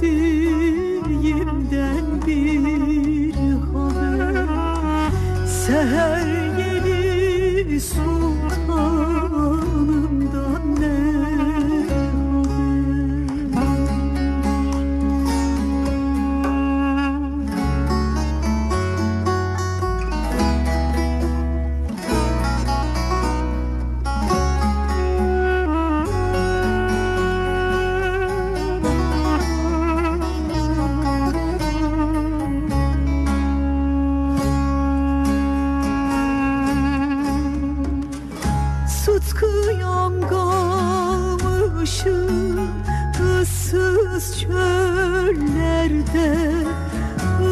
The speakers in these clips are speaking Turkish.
sevdiğimden bir haber. Seher ıssız çöllerde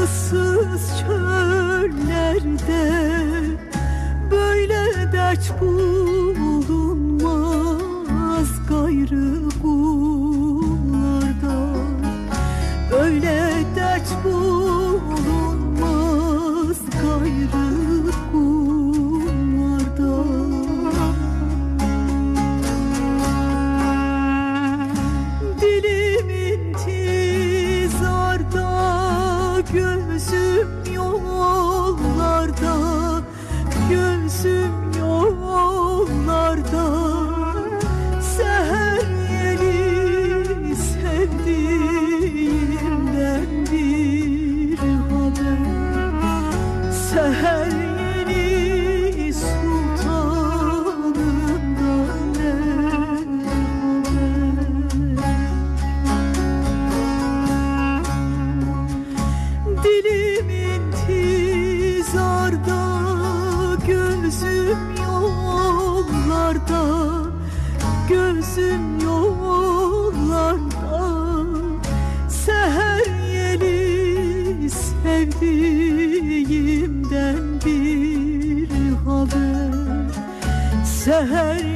ıssız çöllerde. Böyle dert bul gözüm yollarda. Seher yeli sevdiğimden bir haber. Seher